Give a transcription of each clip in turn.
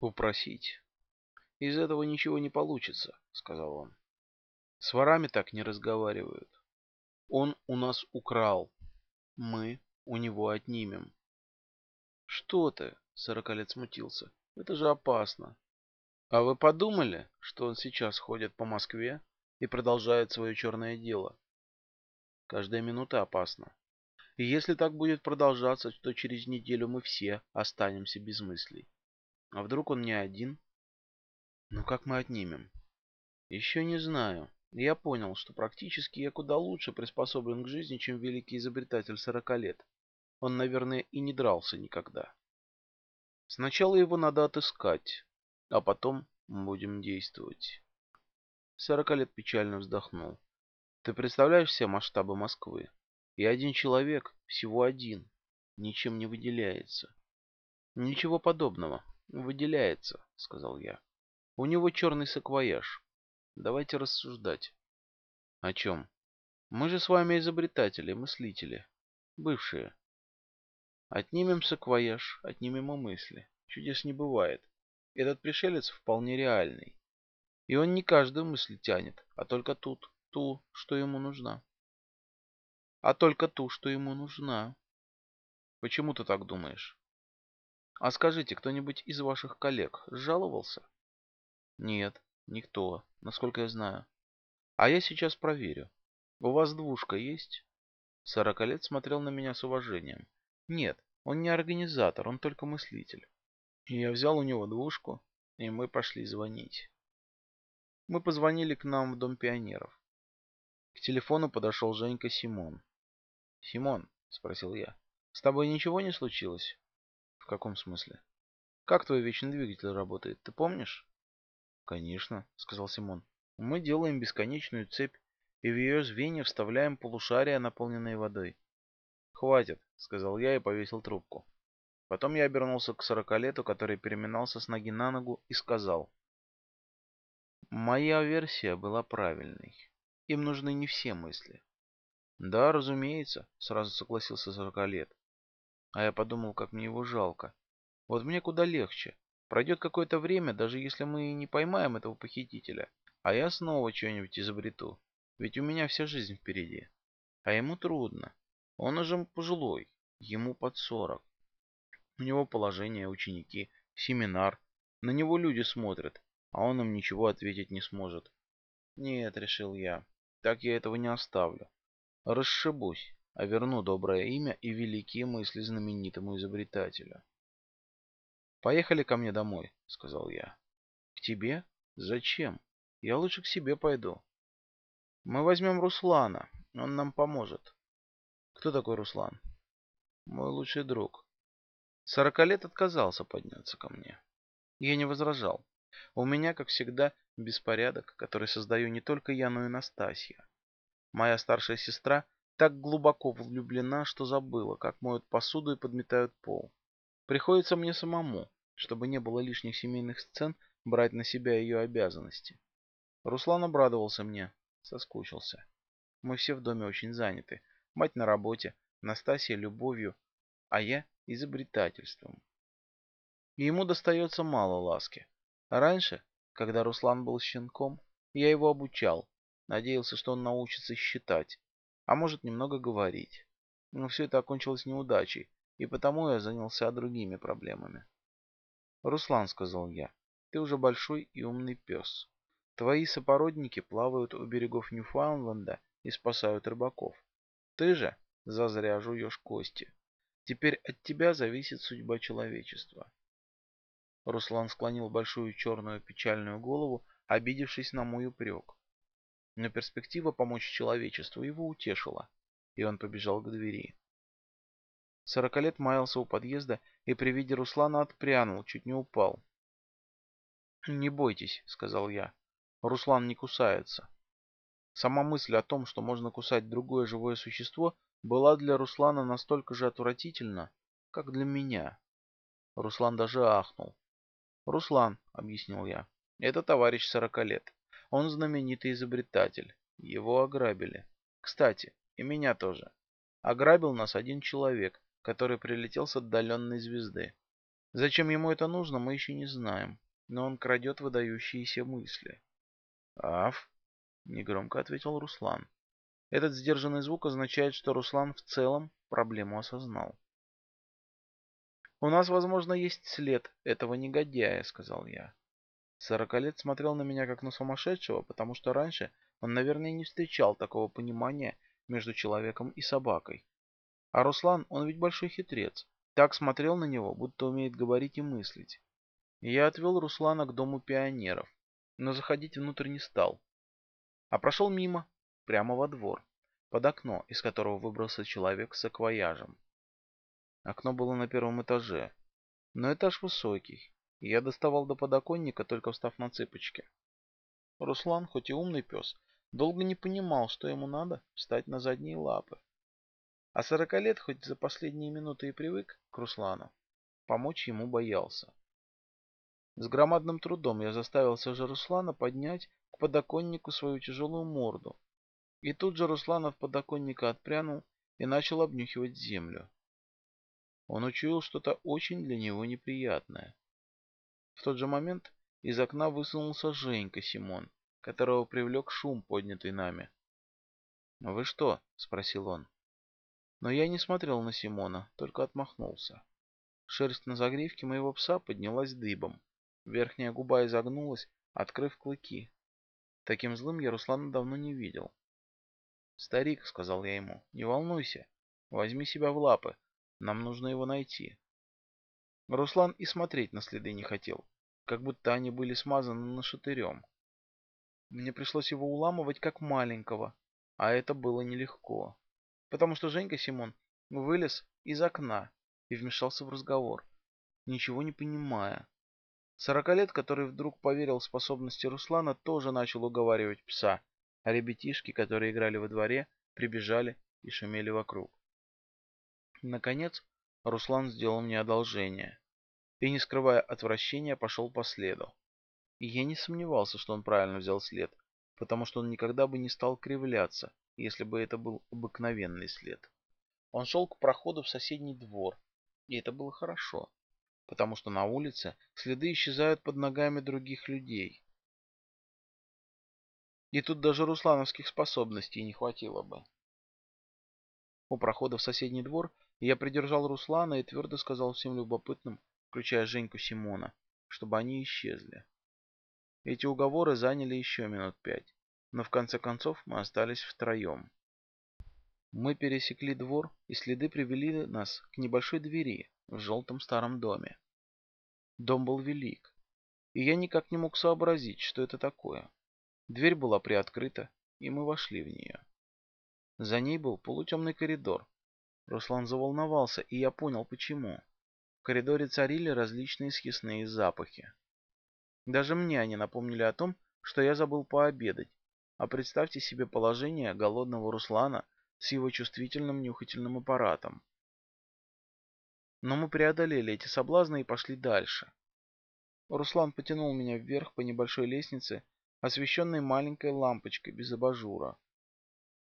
Попросить. Из этого ничего не получится, сказал он. С ворами так не разговаривают. Он у нас украл. Мы у него отнимем. Что ты? Сорокалет смутился. Это же опасно. А вы подумали, что он сейчас ходит по Москве и продолжает свое черное дело? Каждая минута опасна. И если так будет продолжаться, то через неделю мы все останемся без мыслей. А вдруг он не один? Ну как мы отнимем? Еще не знаю. Я понял, что практически я куда лучше приспособлен к жизни, чем великий изобретатель сорока лет. Он, наверное, и не дрался никогда. Сначала его надо отыскать, а потом будем действовать. Сорока лет печально вздохнул. Ты представляешь все масштабы Москвы? И один человек, всего один, ничем не выделяется. Ничего подобного. Выделяется, сказал я. У него черный саквояж. Давайте рассуждать. О чем? Мы же с вами изобретатели, мыслители. Бывшие. Отнимем саквояж, отнимем и мысли. Чудес не бывает. Этот пришелец вполне реальный. И он не каждую мысль тянет, а только тут, ту, что ему нужна а только ту, что ему нужна. Почему ты так думаешь? А скажите, кто-нибудь из ваших коллег жаловался? Нет, никто, насколько я знаю. А я сейчас проверю. У вас двушка есть? Сорокалет смотрел на меня с уважением. Нет, он не организатор, он только мыслитель. И я взял у него двушку, и мы пошли звонить. Мы позвонили к нам в Дом пионеров. К телефону подошел Женька Симон. «Симон», — спросил я, — «с тобой ничего не случилось?» «В каком смысле?» «Как твой вечный двигатель работает, ты помнишь?» «Конечно», — сказал Симон. «Мы делаем бесконечную цепь и в ее звенья вставляем полушария, наполненные водой». «Хватит», — сказал я и повесил трубку. Потом я обернулся к сорокалету, который переминался с ноги на ногу, и сказал. «Моя версия была правильной. Им нужны не все мысли. Да, разумеется, сразу согласился Сорокалет. А я подумал, как мне его жалко. Вот мне куда легче. Пройдет какое-то время, даже если мы не поймаем этого похитителя, а я снова что-нибудь изобрету. Ведь у меня вся жизнь впереди. А ему трудно. Он уже пожилой, ему под сорок. У него положение, ученики, семинар. На него люди смотрят, а он им ничего ответить не сможет. Нет, решил я, так я этого не оставлю. Расшибусь, а верну доброе имя и великие мысли знаменитому изобретателю. «Поехали ко мне домой», — сказал я. «К тебе? Зачем? Я лучше к себе пойду. Мы возьмем Руслана, он нам поможет». «Кто такой Руслан?» «Мой лучший друг». Сорокалет отказался подняться ко мне. Я не возражал. У меня, как всегда, беспорядок, который создаю не только я, но и Настасья. Моя старшая сестра так глубоко влюблена, что забыла, как моют посуду и подметают пол. Приходится мне самому, чтобы не было лишних семейных сцен, брать на себя ее обязанности. Руслан обрадовался мне, соскучился. Мы все в доме очень заняты. Мать на работе, Настасья любовью, а я изобретательством. И ему достается мало ласки. раньше, когда Руслан был щенком, я его обучал, Надеялся, что он научится считать, а может немного говорить. Но все это окончилось неудачей, и потому я занялся другими проблемами. «Руслан», — сказал я, — «ты уже большой и умный пес. Твои сопородники плавают у берегов Ньюфаундленда и спасают рыбаков. Ты же зазря жуешь кости. Теперь от тебя зависит судьба человечества». Руслан склонил большую черную печальную голову, обидевшись на мой упрек но перспектива помочь человечеству его утешила, и он побежал к двери. Сорокалет маялся у подъезда и при виде Руслана отпрянул, чуть не упал. «Не бойтесь», — сказал я. «Руслан не кусается». Сама мысль о том, что можно кусать другое живое существо, была для Руслана настолько же отвратительна, как для меня. Руслан даже ахнул. «Руслан», — объяснил я, — «это товарищ сорока лет. Он знаменитый изобретатель. Его ограбили. Кстати, и меня тоже. Ограбил нас один человек, который прилетел с отдаленной звезды. Зачем ему это нужно, мы еще не знаем, но он крадет выдающиеся мысли. «Аф», — негромко ответил Руслан. Этот сдержанный звук означает, что Руслан в целом проблему осознал. «У нас, возможно, есть след этого негодяя», — сказал я. Сорокалет смотрел на меня как на сумасшедшего, потому что раньше он, наверное, не встречал такого понимания между человеком и собакой. А Руслан, он ведь большой хитрец. Так смотрел на него, будто умеет говорить и мыслить. я отвел Руслана к дому пионеров, но заходить внутрь не стал. А прошел мимо, прямо во двор, под окно, из которого выбрался человек с акваяжем. Окно было на первом этаже, но этаж высокий, я доставал до подоконника, только встав на цыпочки. Руслан, хоть и умный пес, долго не понимал, что ему надо встать на задние лапы. А сорокалет, хоть за последние минуты и привык к Руслану, помочь ему боялся. С громадным трудом я заставил все же Руслана поднять к подоконнику свою тяжелую морду. И тут же Руслан от подоконника отпрянул и начал обнюхивать землю. Он учуял что-то очень для него неприятное. В тот же момент из окна высунулся Женька Симон, которого привлек шум, поднятый нами. «Вы что?» — спросил он. Но я не смотрел на Симона, только отмахнулся. Шерсть на загривке моего пса поднялась дыбом. Верхняя губа изогнулась, открыв клыки. Таким злым я Руслана давно не видел. «Старик», — сказал я ему, — «не волнуйся. Возьми себя в лапы. Нам нужно его найти». Руслан и смотреть на следы не хотел, как будто они были смазаны нашатырем. Мне пришлось его уламывать как маленького, а это было нелегко потому что Женька Симон вылез из окна и вмешался в разговор, ничего не понимая. Сорокалет, который вдруг поверил в способности Руслана, тоже начал уговаривать пса, а ребятишки, которые играли во дворе, прибежали и шумели вокруг. Наконец, Руслан сделал мне одолжение и, не скрывая отвращения, пошел по следу. И я не сомневался, что он правильно взял след, потому что он никогда бы не стал кривляться если бы это был обыкновенный след. Он шел к проходу в соседний двор, и это было хорошо, потому что на улице следы исчезают под ногами других людей. И тут даже руслановских способностей не хватило бы. У прохода в соседний двор я придержал Руслана и твердо сказал всем любопытным, включая Женьку Симона, чтобы они исчезли. Эти уговоры заняли еще минут пять но в конце концов мы остались втроем. Мы пересекли двор, и следы привели нас к небольшой двери в желтом старом доме. Дом был велик, и я никак не мог сообразить, что это такое. Дверь была приоткрыта, и мы вошли в нее. За ней был полутемный коридор. Руслан заволновался, и я понял, почему. В коридоре царили различные съестные запахи. Даже мне они напомнили о том, что я забыл пообедать, а представьте себе положение голодного Руслана с его чувствительным нюхательным аппаратом. Но мы преодолели эти соблазны и пошли дальше. Руслан потянул меня вверх по небольшой лестнице, освещенной маленькой лампочкой без абажура.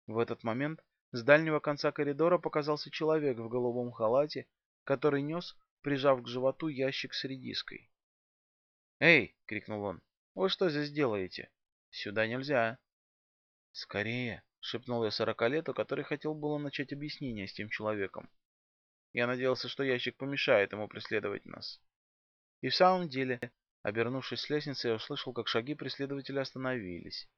В этот момент с дальнего конца коридора показался человек в голубом халате, который нес, прижав к животу, ящик с редиской. «Эй!» — крикнул он. «Вы что здесь делаете? Сюда нельзя!» «Скорее!» — шепнул я сорокалету, который хотел было начать объяснение с тем человеком. Я надеялся, что ящик помешает ему преследовать нас. И в самом деле, обернувшись с лестницы, я услышал, как шаги преследователя остановились.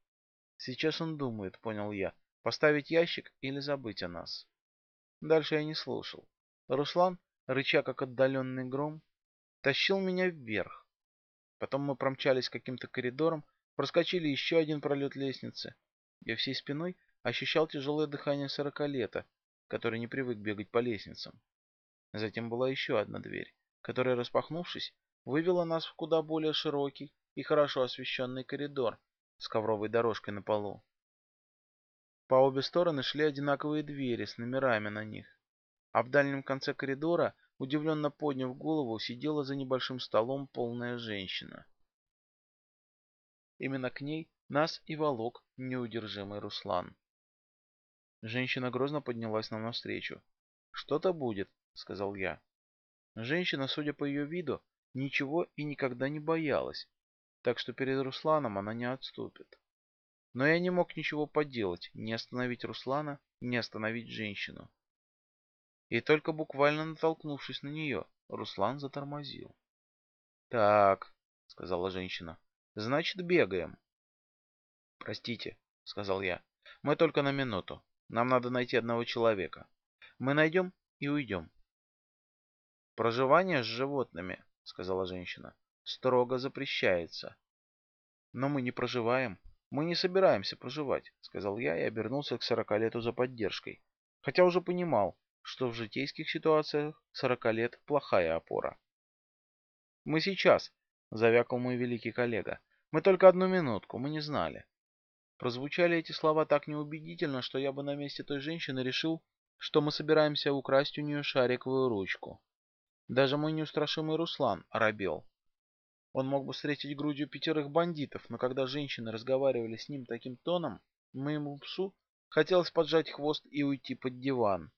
Сейчас он думает, понял я, поставить ящик или забыть о нас. Дальше я не слушал. Руслан, рыча как отдаленный гром, тащил меня вверх. Потом мы промчались каким-то коридором, проскочили еще один пролет лестницы, я всей спиной ощущал тяжелое дыхание сорокалета, который не привык бегать по лестницам. Затем была еще одна дверь, которая, распахнувшись, вывела нас в куда более широкий и хорошо освещенный коридор с ковровой дорожкой на полу. По обе стороны шли одинаковые двери с номерами на них, а в дальнем конце коридора, удивленно подняв голову, сидела за небольшим столом полная женщина. Именно к ней нас и волок неудержимый Руслан. Женщина грозно поднялась нам навстречу. «Что-то будет», — сказал я. Женщина, судя по ее виду, ничего и никогда не боялась, так что перед Русланом она не отступит. Но я не мог ничего поделать, не остановить Руслана, не остановить женщину. И только буквально натолкнувшись на нее, Руслан затормозил. «Так», — сказала женщина, — «значит, бегаем». «Простите», — сказал я, — «мы только на минуту. Нам надо найти одного человека. Мы найдем и уйдем». «Проживание с животными», — сказала женщина, — «строго запрещается». «Но мы не проживаем. Мы не собираемся проживать», — сказал я и обернулся к сорокалету за поддержкой, хотя уже понимал, что в житейских ситуациях сорока лет плохая опора. «Мы сейчас», — завякал мой великий коллега. «Мы только одну минутку, мы не знали». Прозвучали эти слова так неубедительно, что я бы на месте той женщины решил, что мы собираемся украсть у нее шариковую ручку. Даже мой неустрашимый Руслан оробел. Он мог бы встретить грудью пятерых бандитов, но когда женщины разговаривали с ним таким тоном, моему псу хотелось поджать хвост и уйти под диван.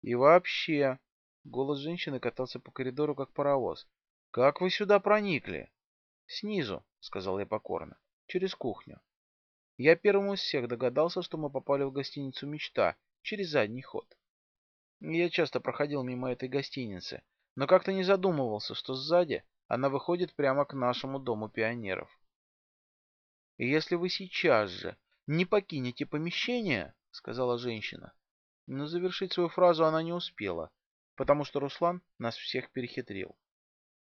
И вообще, голос женщины катался по коридору, как паровоз. Как вы сюда проникли? Снизу, сказал я покорно, через кухню. Я первым из всех догадался, что мы попали в гостиницу «Мечта» через задний ход. Я часто проходил мимо этой гостиницы, но как-то не задумывался, что сзади она выходит прямо к нашему дому пионеров. И если вы сейчас же не покинете помещение, сказала женщина, но завершить свою фразу она не успела, потому что Руслан нас всех перехитрил.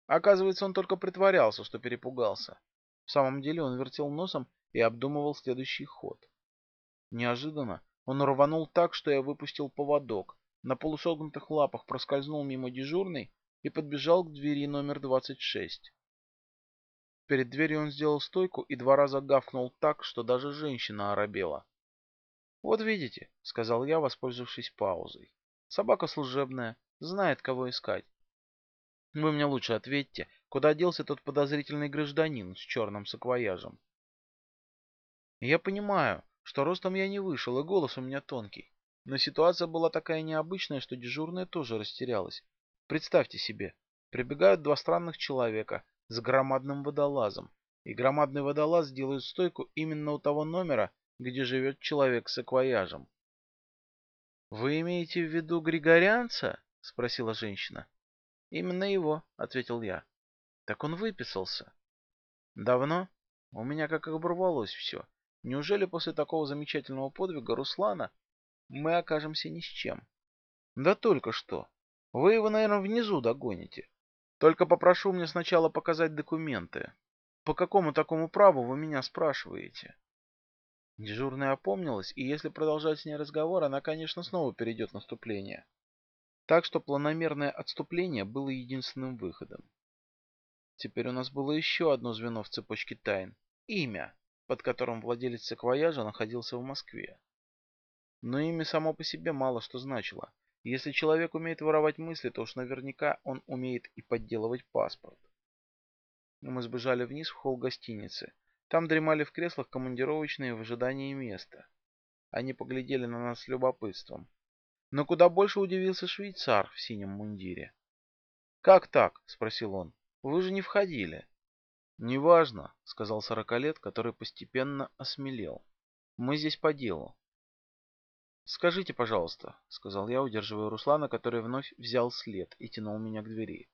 Оказывается, он только притворялся, что перепугался. В самом деле он вертел носом и обдумывал следующий ход. Неожиданно он рванул так, что я выпустил поводок, на полусогнутых лапах проскользнул мимо дежурной и подбежал к двери номер 26. Перед дверью он сделал стойку и два раза гавкнул так, что даже женщина оробела. «Вот видите», — сказал я, воспользовавшись паузой. «Собака служебная, знает, кого искать. Вы мне лучше ответьте, куда делся тот подозрительный гражданин с черным саквояжем?» Я понимаю, что ростом я не вышел, и голос у меня тонкий. Но ситуация была такая необычная, что дежурная тоже растерялась. Представьте себе, прибегают два странных человека с громадным водолазом, и громадный водолаз делает стойку именно у того номера, где живет человек с акваяжем. «Вы имеете в виду Григорянца?» — спросила женщина. «Именно его», — ответил я. «Так он выписался». «Давно?» У меня как оборвалось все. Неужели после такого замечательного подвига Руслана мы окажемся ни с чем? Да только что. Вы его, наверное, внизу догоните. Только попрошу мне сначала показать документы. По какому такому праву вы меня спрашиваете? Дежурная опомнилась, и если продолжать с ней разговор, она, конечно, снова перейдет наступление. Так что планомерное отступление было единственным выходом. Теперь у нас было еще одно звено в цепочке тайн – имя, под которым владелец саквояжа находился в Москве. Но имя само по себе мало что значило. Если человек умеет воровать мысли, то уж наверняка он умеет и подделывать паспорт. Мы сбежали вниз в холл гостиницы. Там дремали в креслах командировочные в ожидании места. Они поглядели на нас с любопытством. Но куда больше удивился швейцар в синем мундире. «Как так?» — спросил он. «Вы же не входили». «Неважно», — сказал сорокалет, который постепенно осмелел. «Мы здесь по делу». «Скажите, пожалуйста», — сказал я, удерживая Руслана, который вновь взял след и тянул меня к двери.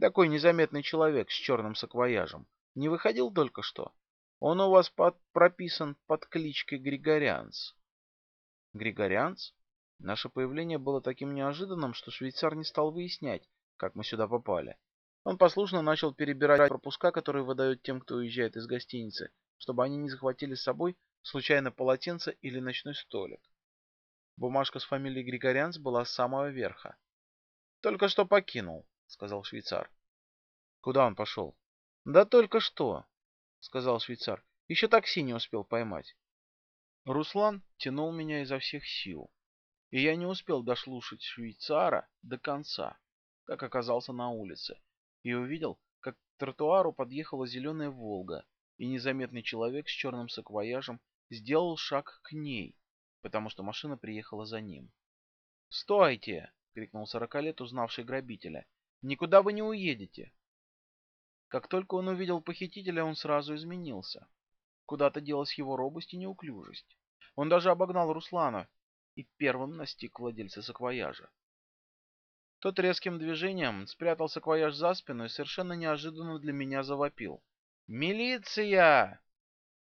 «Такой незаметный человек с черным саквояжем. Не выходил только что?» Он у вас под, прописан под кличкой Григорянц. Григорянц? Наше появление было таким неожиданным, что швейцар не стал выяснять, как мы сюда попали. Он послушно начал перебирать пропуска, которые выдают тем, кто уезжает из гостиницы, чтобы они не захватили с собой случайно полотенце или ночной столик. Бумажка с фамилией Григорянц была с самого верха. «Только что покинул», — сказал швейцар. «Куда он пошел?» «Да только что. — сказал швейцар. «Еще такси не успел поймать». Руслан тянул меня изо всех сил, и я не успел дослушать швейцара до конца, как оказался на улице, и увидел, как к тротуару подъехала зеленая «Волга», и незаметный человек с черным саквояжем сделал шаг к ней, потому что машина приехала за ним. «Стойте!» — крикнул сорокалет, узнавший грабителя, Никуда вы не уедете. Как только он увидел похитителя, он сразу изменился. Куда-то делась его робость и неуклюжесть. Он даже обогнал Руслана и первым настиг владельца саквояжа. Тот резким движением спрятал саквояж за спину и совершенно неожиданно для меня завопил. «Милиция!»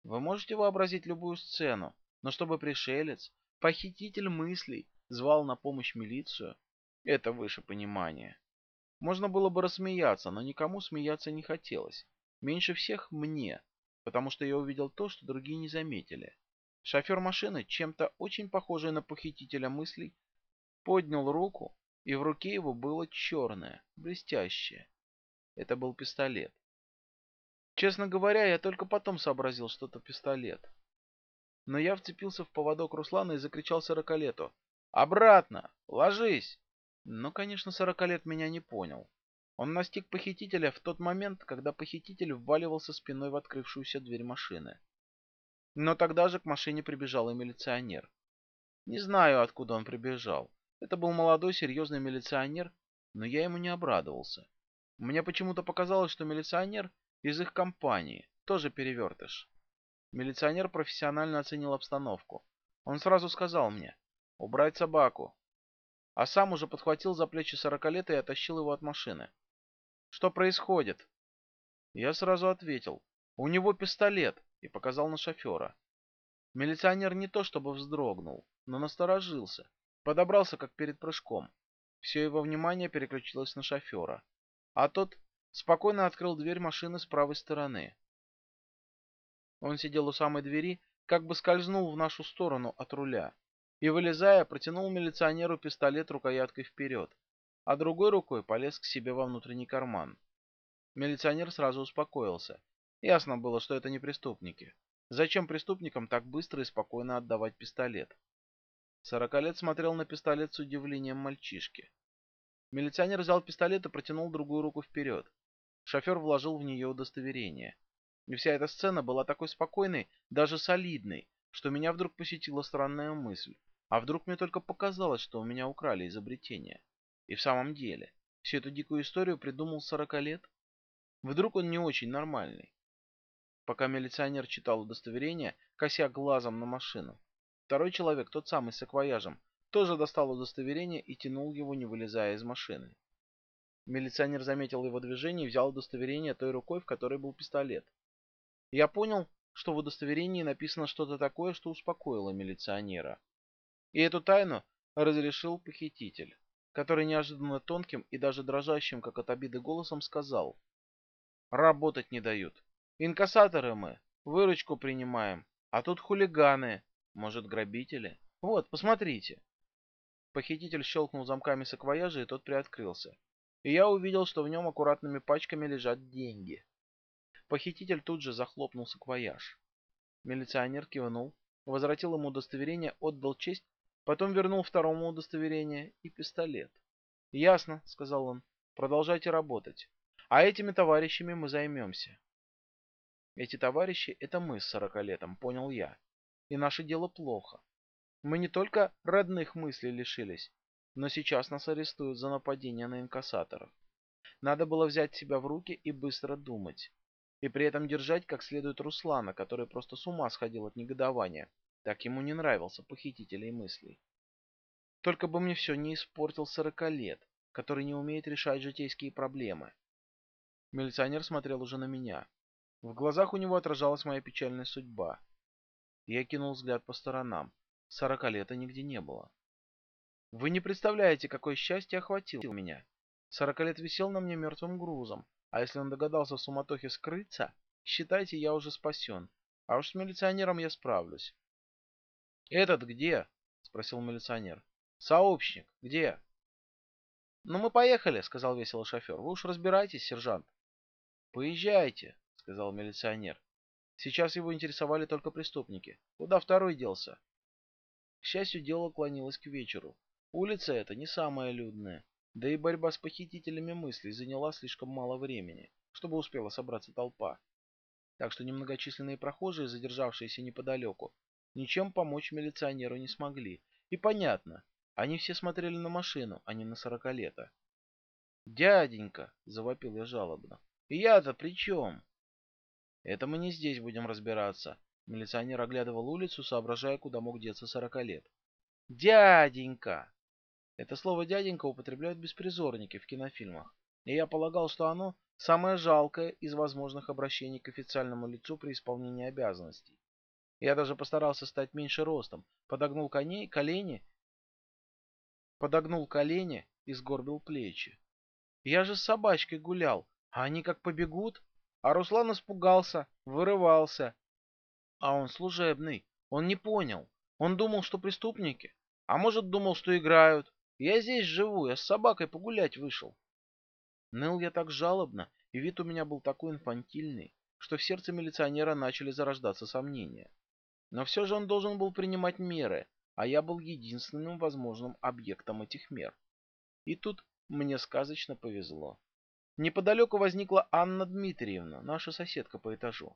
Вы можете вообразить любую сцену, но чтобы пришелец, похититель мыслей, звал на помощь милицию, это выше понимания. Можно было бы рассмеяться, но никому смеяться не хотелось. Меньше всех мне, потому что я увидел то, что другие не заметили. Шофер машины, чем-то очень похожий на похитителя мыслей, поднял руку, и в руке его было черное, блестящее. Это был пистолет. Честно говоря, я только потом сообразил, что это пистолет. Но я вцепился в поводок Руслана и закричал сорокалету. «Обратно! Ложись!» Но, конечно, сорокалет меня не понял. Он настиг похитителя в тот момент, когда похититель вваливался спиной в открывшуюся дверь машины. Но тогда же к машине прибежал и милиционер. Не знаю, откуда он прибежал. Это был молодой серьезный милиционер, но я ему не обрадовался. Мне почему-то показалось, что милиционер из их компании, тоже перевертыш. Милиционер профессионально оценил обстановку. Он сразу сказал мне «Убрать собаку», а сам уже подхватил за плечи сорокалета и оттащил его от машины. «Что происходит?» Я сразу ответил «У него пистолет» и показал на шофера. Милиционер не то чтобы вздрогнул, но насторожился, подобрался как перед прыжком. Все его внимание переключилось на шофера, а тот спокойно открыл дверь машины с правой стороны. Он сидел у самой двери, как бы скользнул в нашу сторону от руля и, вылезая, протянул милиционеру пистолет рукояткой вперед, а другой рукой полез к себе во внутренний карман. Милиционер сразу успокоился. Ясно было, что это не преступники. Зачем преступникам так быстро и спокойно отдавать пистолет? Сорокалет смотрел на пистолет с удивлением мальчишки. Милиционер взял пистолет и протянул другую руку вперед. Шофер вложил в нее удостоверение. И вся эта сцена была такой спокойной, даже солидной, что меня вдруг посетила странная мысль. А вдруг мне только показалось, что у меня украли изобретение? И в самом деле, всю эту дикую историю придумал сорока лет? Вдруг он не очень нормальный? Пока милиционер читал удостоверение, кося глазом на машину, второй человек, тот самый с акваяжем, тоже достал удостоверение и тянул его, не вылезая из машины. Милиционер заметил его движение и взял удостоверение той рукой, в которой был пистолет. Я понял, что в удостоверении написано что-то такое, что успокоило милиционера. И эту тайну разрешил похититель, который неожиданно тонким и даже дрожащим, как от обиды голосом, сказал. «Работать не дают. Инкассаторы мы, выручку принимаем, а тут хулиганы, может, грабители. Вот, посмотрите». Похититель щелкнул замками саквояжа, и тот приоткрылся. И я увидел, что в нем аккуратными пачками лежат деньги. Похититель тут же захлопнул саквояж. Милиционер кивнул, возвратил ему удостоверение, отдал честь, потом вернул второму удостоверение и пистолет. «Ясно», — сказал он, — «продолжайте работать. А этими товарищами мы займемся». Эти товарищи — это мы с сорокалетом, понял я. И наше дело плохо. Мы не только родных мыслей лишились, но сейчас нас арестуют за нападение на инкассаторов. Надо было взять себя в руки и быстро думать и при этом держать как следует Руслана, который просто с ума сходил от негодования. Так ему не нравился похитителей мыслей. Только бы мне все не испортил сорокалет, который не умеет решать житейские проблемы. Милиционер смотрел уже на меня. В глазах у него отражалась моя печальная судьба. Я кинул взгляд по сторонам. Сорокалета нигде не было. Вы не представляете, какое счастье охватило меня. Сорокалет висел на мне мертвым грузом, а если он догадался в суматохе скрыться, считайте, я уже спасен. А уж с милиционером я справлюсь. «Этот где?» — спросил милиционер. «Сообщник, где?» «Ну, мы поехали», — сказал весело шофер. «Вы уж разбирайтесь, сержант». «Поезжайте», — сказал милиционер. Сейчас его интересовали только преступники. Куда второй делся? К счастью, дело клонилось к вечеру. Улица эта не самая людная. Да и борьба с похитителями мыслей заняла слишком мало времени, чтобы успела собраться толпа. Так что немногочисленные прохожие, задержавшиеся неподалеку, ничем помочь милиционеру не смогли. И понятно, они все смотрели на машину, а не на сорокалета. «Дяденька!» — завопил я жалобно. «Я-то при чем?» «Это мы не здесь будем разбираться». Милиционер оглядывал улицу, соображая, куда мог деться сорока лет. «Дяденька!» Это слово «дяденька» употребляют беспризорники в кинофильмах, и я полагал, что оно самое жалкое из возможных обращений к официальному лицу при исполнении обязанностей. Я даже постарался стать меньше ростом, подогнул коней, колени, подогнул колени и сгорбил плечи. Я же с собачкой гулял, а они как побегут. А Руслан испугался, вырывался. А он служебный, он не понял. Он думал, что преступники, а может думал, что играют. Я здесь живу, я с собакой погулять вышел. Ныл я так жалобно, и вид у меня был такой инфантильный, что в сердце милиционера начали зарождаться сомнения. Но все же он должен был принимать меры, а я был единственным возможным объектом этих мер. И тут мне сказочно повезло. Неподалеку возникла Анна Дмитриевна, наша соседка по этажу.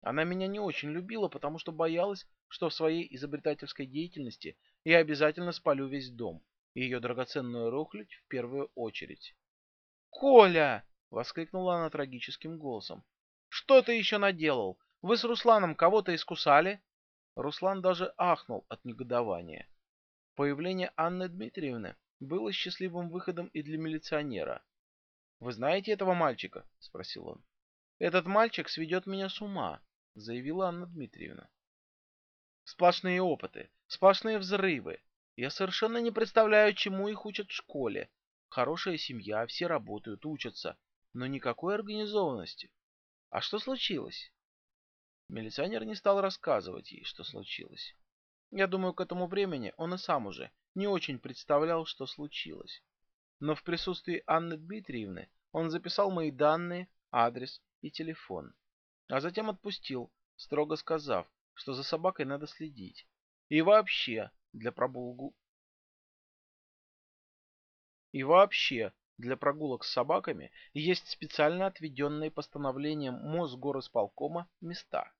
Она меня не очень любила, потому что боялась, что в своей изобретательской деятельности я обязательно спалю весь дом, и ее драгоценную рухлядь в первую очередь. «Коля!» — воскликнула она трагическим голосом. «Что ты еще наделал? Вы с Русланом кого-то искусали?» Руслан даже ахнул от негодования. Появление Анны Дмитриевны было счастливым выходом и для милиционера. «Вы знаете этого мальчика?» — спросил он. «Этот мальчик сведет меня с ума», — заявила Анна Дмитриевна. «Сплошные опыты, сплошные взрывы. Я совершенно не представляю, чему их учат в школе. Хорошая семья, все работают, учатся, но никакой организованности. А что случилось?» Милиционер не стал рассказывать ей, что случилось. Я думаю, к этому времени он и сам уже не очень представлял, что случилось. Но в присутствии Анны Дмитриевны он записал мои данные, адрес и телефон. А затем отпустил, строго сказав, что за собакой надо следить. И вообще, для прогулку... И вообще, для прогулок с собаками есть специально отведенные постановлением Мосгорисполкома места.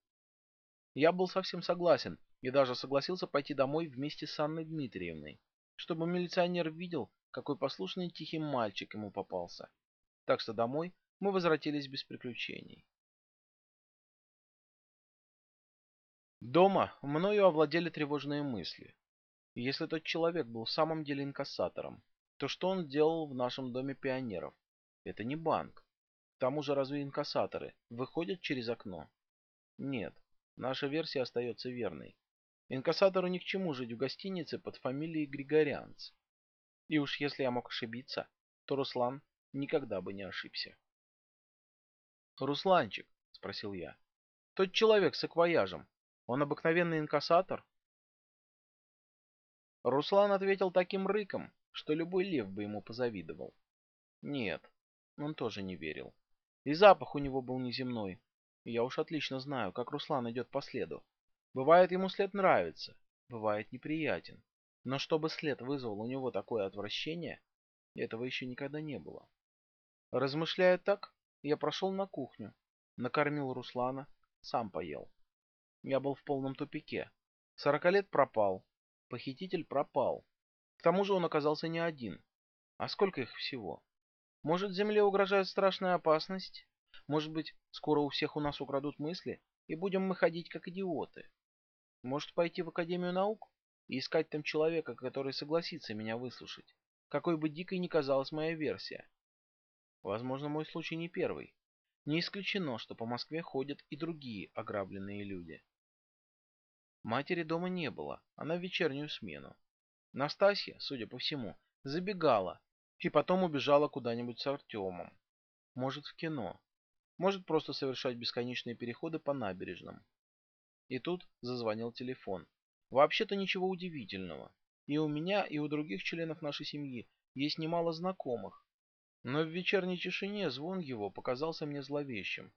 Я был совсем согласен и даже согласился пойти домой вместе с Анной Дмитриевной, чтобы милиционер видел, какой послушный тихий мальчик ему попался. Так что домой мы возвратились без приключений. Дома мною овладели тревожные мысли. Если тот человек был в самом деле инкассатором, то что он делал в нашем доме пионеров? Это не банк. К тому же разве инкассаторы выходят через окно? Нет, наша версия остается верной. Инкассатору ни к чему жить в гостинице под фамилией Григорянц. И уж если я мог ошибиться, то Руслан никогда бы не ошибся. «Русланчик», — спросил я, — «тот человек с акваяжем, он обыкновенный инкассатор?» Руслан ответил таким рыком, что любой лев бы ему позавидовал. Нет, он тоже не верил. И запах у него был неземной. Я уж отлично знаю, как Руслан идет по следу. Бывает, ему след нравится, бывает неприятен. Но чтобы след вызвал у него такое отвращение, этого еще никогда не было. Размышляя так, я прошел на кухню, накормил Руслана, сам поел. Я был в полном тупике. Сорокалет пропал, похититель пропал. К тому же он оказался не один. А сколько их всего? Может, Земле угрожает страшная опасность? Может быть, скоро у всех у нас украдут мысли, и будем мы ходить как идиоты? Может пойти в Академию наук и искать там человека, который согласится меня выслушать, какой бы дикой ни казалась моя версия. Возможно, мой случай не первый. Не исключено, что по Москве ходят и другие ограбленные люди. Матери дома не было, она в вечернюю смену. Настасья, судя по всему, забегала и потом убежала куда-нибудь с Артемом. Может, в кино. Может, просто совершать бесконечные переходы по набережным. И тут зазвонил телефон. Вообще-то ничего удивительного. И у меня, и у других членов нашей семьи есть немало знакомых. Но в вечерней тишине звон его показался мне зловещим.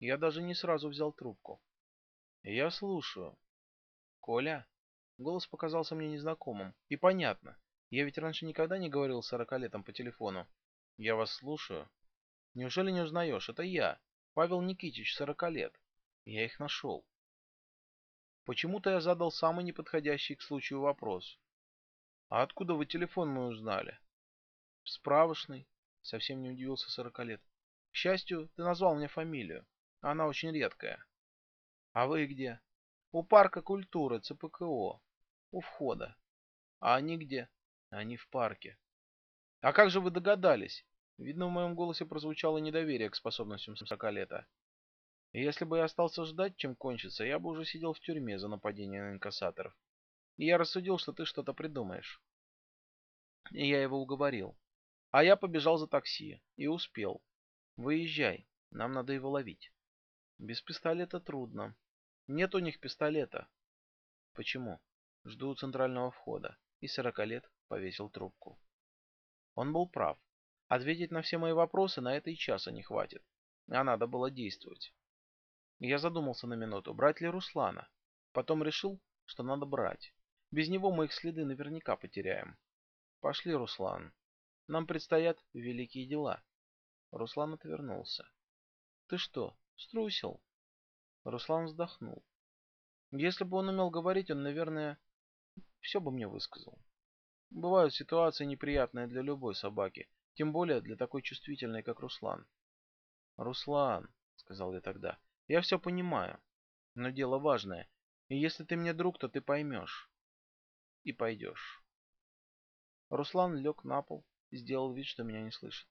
Я даже не сразу взял трубку. Я слушаю. Коля? Голос показался мне незнакомым. И понятно. Я ведь раньше никогда не говорил с сорокалетом по телефону. Я вас слушаю. Неужели не узнаешь? Это я, Павел Никитич, сорока лет. Я их нашел. Почему-то я задал самый неподходящий к случаю вопрос. «А откуда вы телефон мой узнали?» «Справочный. Совсем не удивился сорокалет. К счастью, ты назвал мне фамилию. Она очень редкая. А вы где? У парка культуры, ЦПКО. У входа. А они где? Они в парке. А как же вы догадались? Видно, в моем голосе прозвучало недоверие к способностям сорокалета. Если бы я остался ждать, чем кончится, я бы уже сидел в тюрьме за нападение на инкассаторов. И я рассудил, что ты что-то придумаешь. И я его уговорил. А я побежал за такси. И успел. Выезжай. Нам надо его ловить. Без пистолета трудно. Нет у них пистолета. Почему? Жду у центрального входа. И сорокалет повесил трубку. Он был прав. Ответить на все мои вопросы на это и часа не хватит. А надо было действовать. Я задумался на минуту, брать ли Руслана. Потом решил, что надо брать. Без него мы их следы наверняка потеряем. Пошли, Руслан. Нам предстоят великие дела. Руслан отвернулся. Ты что, струсил? Руслан вздохнул. Если бы он умел говорить, он, наверное, все бы мне высказал. Бывают ситуации неприятные для любой собаки, тем более для такой чувствительной, как Руслан. «Руслан», — сказал я тогда, — «я все понимаю, но дело важное, и если ты мне друг, то ты поймешь. И пойдешь». Руслан лег на пол и сделал вид, что меня не слышит.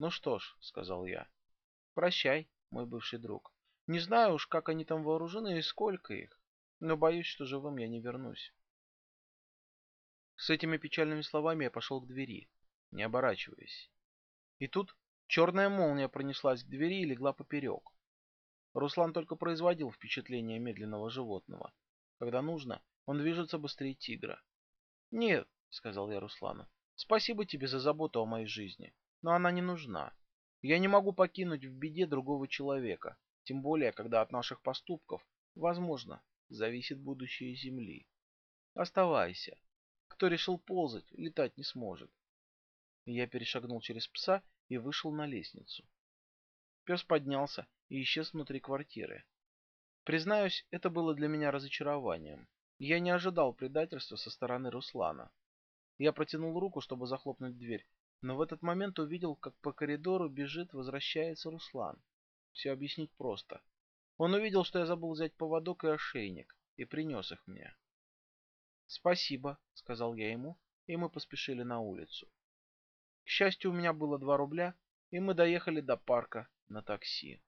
«Ну что ж», — сказал я, — «прощай, мой бывший друг. Не знаю уж, как они там вооружены и сколько их, но боюсь, что живым я не вернусь». С этими печальными словами я пошел к двери, не оборачиваясь. И тут черная молния пронеслась к двери и легла поперек. Руслан только производил впечатление медленного животного. Когда нужно, он движется быстрее тигра. «Нет», — сказал я Руслану, — «спасибо тебе за заботу о моей жизни, но она не нужна. Я не могу покинуть в беде другого человека, тем более, когда от наших поступков, возможно, зависит будущее Земли. Оставайся. Кто решил ползать, летать не сможет. Я перешагнул через пса и вышел на лестницу. Пес поднялся и исчез внутри квартиры. Признаюсь, это было для меня разочарованием. Я не ожидал предательства со стороны Руслана. Я протянул руку, чтобы захлопнуть дверь, но в этот момент увидел, как по коридору бежит, возвращается Руслан. Все объяснить просто. Он увидел, что я забыл взять поводок и ошейник, и принес их мне. «Спасибо», — сказал я ему, и мы поспешили на улицу. К счастью, у меня было два рубля, и мы доехали до парка на такси.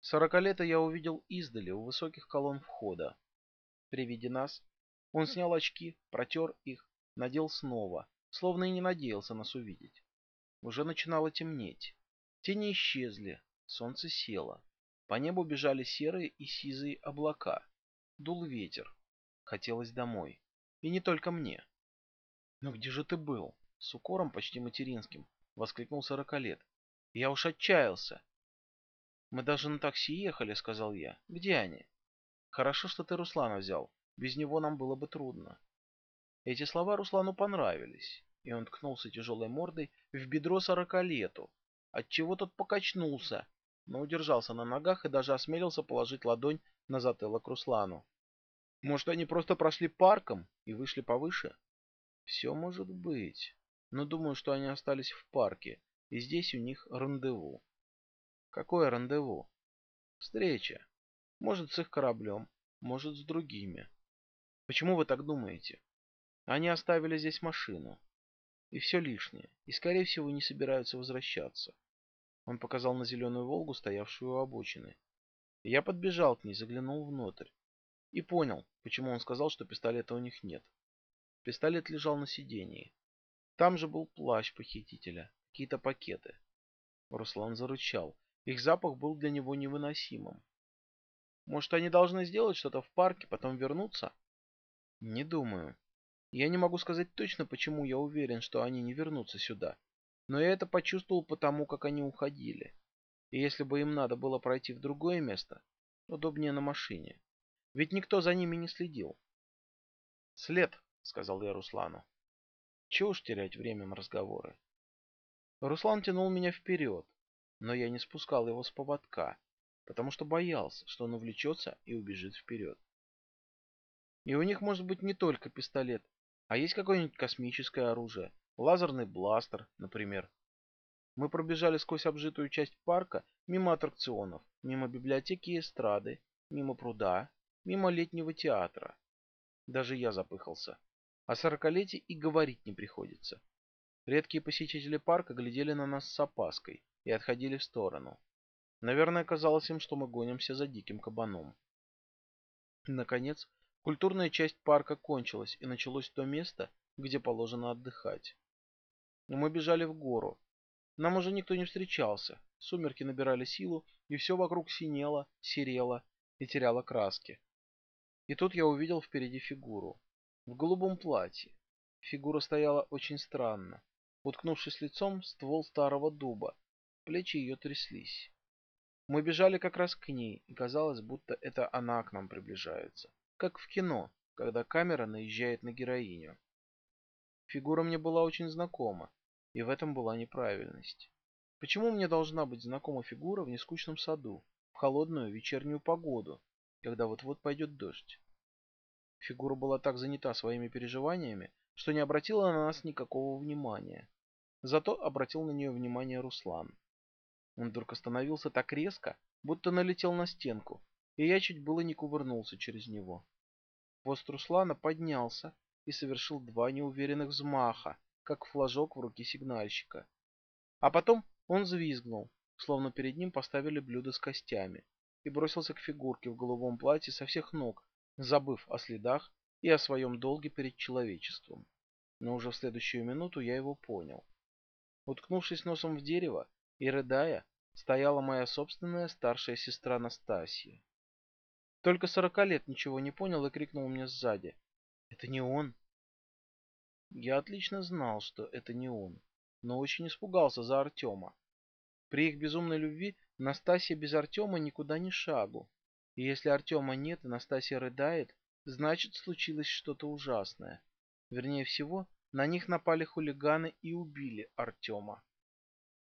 Сорокалета я увидел издали у высоких колонн входа. При виде нас он снял очки, протер их, надел снова, словно и не надеялся нас увидеть. Уже начинало темнеть. Тени исчезли, солнце село. По небу бежали серые и сизые облака. Дул ветер. Хотелось домой. И не только мне. «Но где же ты был?» С укором почти материнским воскликнул сорокалет. «Я уж отчаялся». «Мы даже на такси ехали», — сказал я. «Где они?» «Хорошо, что ты Руслана взял. Без него нам было бы трудно». Эти слова Руслану понравились, и он ткнулся тяжелой мордой в бедро сорокалету, отчего тот покачнулся, но удержался на ногах и даже осмелился положить ладонь на затылок Руслану. Может, они просто прошли парком и вышли повыше? Все может быть. Но думаю, что они остались в парке, и здесь у них рандеву. Какое рандеву? Встреча. Может, с их кораблем, может, с другими. Почему вы так думаете? Они оставили здесь машину. И все лишнее. И, скорее всего, не собираются возвращаться. Он показал на зеленую «Волгу», стоявшую у обочины. Я подбежал к ней, заглянул внутрь. И понял, почему он сказал, что пистолета у них нет. Пистолет лежал на сидении. Там же был плащ похитителя, какие-то пакеты. Руслан зарычал. Их запах был для него невыносимым. Может, они должны сделать что-то в парке, потом вернуться? Не думаю. Я не могу сказать точно, почему я уверен, что они не вернутся сюда. Но я это почувствовал потому, как они уходили. И если бы им надо было пройти в другое место, удобнее на машине. Ведь никто за ними не следил. «След», — сказал я Руслану. Чего уж терять время на разговоры. Руслан тянул меня вперед, но я не спускал его с поводка, потому что боялся, что он увлечется и убежит вперед. И у них может быть не только пистолет, а есть какое-нибудь космическое оружие, лазерный бластер, например. Мы пробежали сквозь обжитую часть парка, мимо аттракционов, мимо библиотеки и эстрады, мимо пруда, мимо летнего театра. Даже я запыхался. О сорокалетии и говорить не приходится. Редкие посетители парка глядели на нас с опаской и отходили в сторону. Наверное, казалось им, что мы гонимся за диким кабаном. Наконец, культурная часть парка кончилась, и началось то место, где положено отдыхать. Мы бежали в гору. Нам уже никто не встречался. Сумерки набирали силу, и все вокруг синело, серело и теряло краски. И тут я увидел впереди фигуру. В голубом платье. Фигура стояла очень странно, уткнувшись лицом в ствол старого дуба. Плечи ее тряслись. Мы бежали как раз к ней, и казалось, будто это она к нам приближается. Как в кино, когда камера наезжает на героиню. Фигура мне была очень знакома, и в этом была неправильность. Почему мне должна быть знакома фигура в нескучном саду, в холодную вечернюю погоду, когда вот-вот пойдет дождь? Фигура была так занята своими переживаниями, что не обратила на нас никакого внимания. Зато обратил на нее внимание Руслан. Он вдруг остановился так резко, будто налетел на стенку, и я чуть было не кувырнулся через него. Хвост Руслана поднялся и совершил два неуверенных взмаха, как флажок в руке сигнальщика. А потом он взвизгнул, словно перед ним поставили блюдо с костями, и бросился к фигурке в голубом платье со всех ног, забыв о следах и о своем долге перед человечеством. Но уже в следующую минуту я его понял. Уткнувшись носом в дерево, и, рыдая, стояла моя собственная старшая сестра Настасья. Только сорока лет ничего не понял и крикнул мне сзади. «Это не он!» Я отлично знал, что это не он, но очень испугался за Артема. При их безумной любви Настасья без Артема никуда ни шагу. И если Артема нет и Настасья рыдает, значит случилось что-то ужасное. Вернее всего, на них напали хулиганы и убили Артема.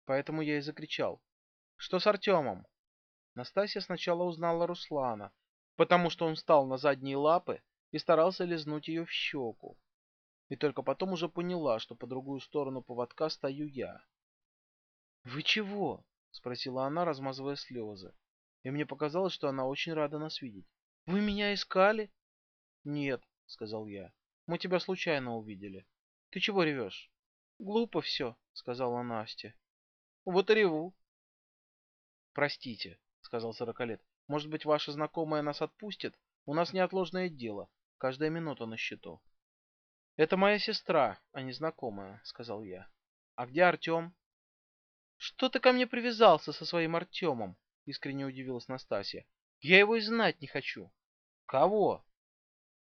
Поэтому я и закричал. «Что с Артемом?» Настасья сначала узнала Руслана, потому что он встал на задние лапы и старался лизнуть ее в щеку. И только потом уже поняла, что по другую сторону поводка стою я. «Вы чего?» — спросила она, размазывая слезы. И мне показалось, что она очень рада нас видеть. «Вы меня искали?» «Нет», — сказал я. «Мы тебя случайно увидели. Ты чего ревешь?» «Глупо все», — сказала Настя. Вот и реву. Простите, сказал сорокалет. Может быть, ваша знакомая нас отпустит? У нас неотложное дело. Каждая минута на счету. Это моя сестра, а не знакомая, сказал я. А где Артем? Что ты ко мне привязался со своим Артемом? Искренне удивилась Настасья. Я его и знать не хочу. Кого?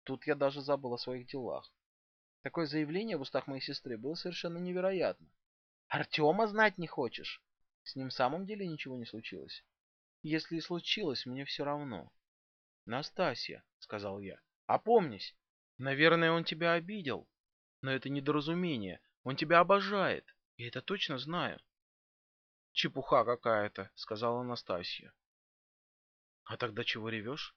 Тут я даже забыл о своих делах. Такое заявление в устах моей сестры было совершенно невероятно. Артема знать не хочешь? С ним в самом деле ничего не случилось? Если и случилось, мне все равно. Настасья, сказал я, опомнись. Наверное, он тебя обидел. Но это недоразумение. Он тебя обожает. Я это точно знаю. Чепуха какая-то, сказала Настасья. А тогда чего ревешь?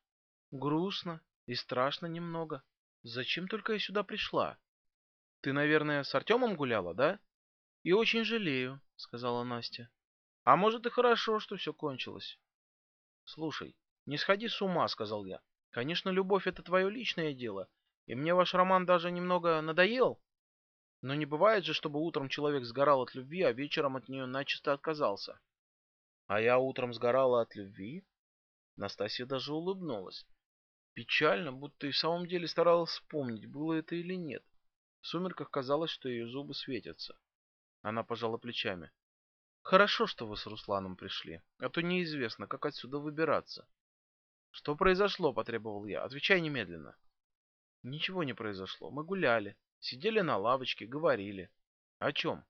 Грустно и страшно немного. Зачем только я сюда пришла? Ты, наверное, с Артемом гуляла, да? И очень жалею, сказала Настя. А может и хорошо, что все кончилось. Слушай, не сходи с ума, сказал я. Конечно, любовь это твое личное дело, и мне ваш роман даже немного надоел. Но не бывает же, чтобы утром человек сгорал от любви, а вечером от нее начисто отказался. А я утром сгорала от любви? Настасья даже улыбнулась. Печально, будто и в самом деле старалась вспомнить, было это или нет. В сумерках казалось, что ее зубы светятся. Она пожала плечами. Хорошо, что вы с Русланом пришли, а то неизвестно, как отсюда выбираться. Что произошло, потребовал я. Отвечай немедленно. Ничего не произошло. Мы гуляли, сидели на лавочке, говорили. О чем?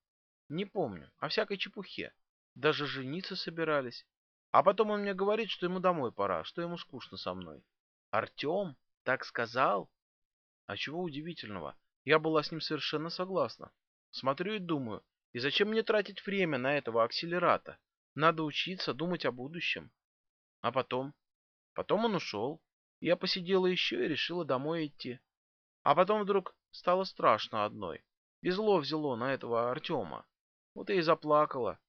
Не помню. О всякой чепухе. Даже жениться собирались. А потом он мне говорит, что ему домой пора, что ему скучно со мной. Артем? Так сказал? А чего удивительного? Я была с ним совершенно согласна. Смотрю и думаю, и зачем мне тратить время на этого акселерата? Надо учиться, думать о будущем. А потом? Потом он ушел. Я посидела еще и решила домой идти. А потом вдруг стало страшно одной. И зло взяло на этого Артема. Вот я и заплакала.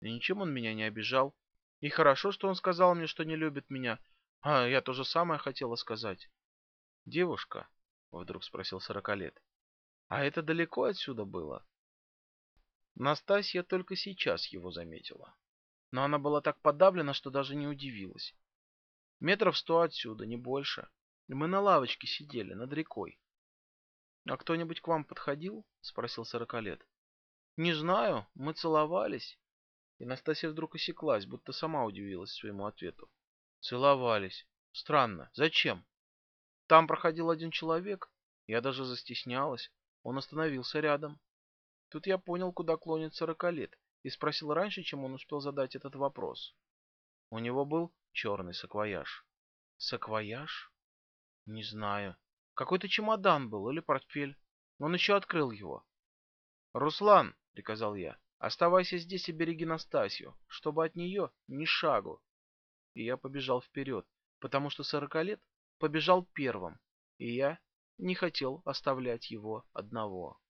И ничем он меня не обижал. И хорошо, что он сказал мне, что не любит меня. А я то же самое хотела сказать. Девушка, вдруг спросил сорокалет, а это далеко отсюда было? Настасья только сейчас его заметила. Но она была так подавлена, что даже не удивилась. Метров сто отсюда, не больше. Мы на лавочке сидели, над рекой. — А кто-нибудь к вам подходил? — спросил сорокалет. — Не знаю, мы целовались. И Настасья вдруг осеклась, будто сама удивилась своему ответу. — Целовались. Странно. Зачем? Там проходил один человек. Я даже застеснялась. Он остановился рядом. Тут я понял, куда клонит сорокалет, и спросил раньше, чем он успел задать этот вопрос. У него был черный саквояж. Саквояж? Не знаю. Какой-то чемодан был или портфель. Он еще открыл его. «Руслан!» — приказал я. «Оставайся здесь и береги Настасью, чтобы от нее ни шагу». И я побежал вперед, потому что сорокалет побежал первым, и я не хотел оставлять его одного.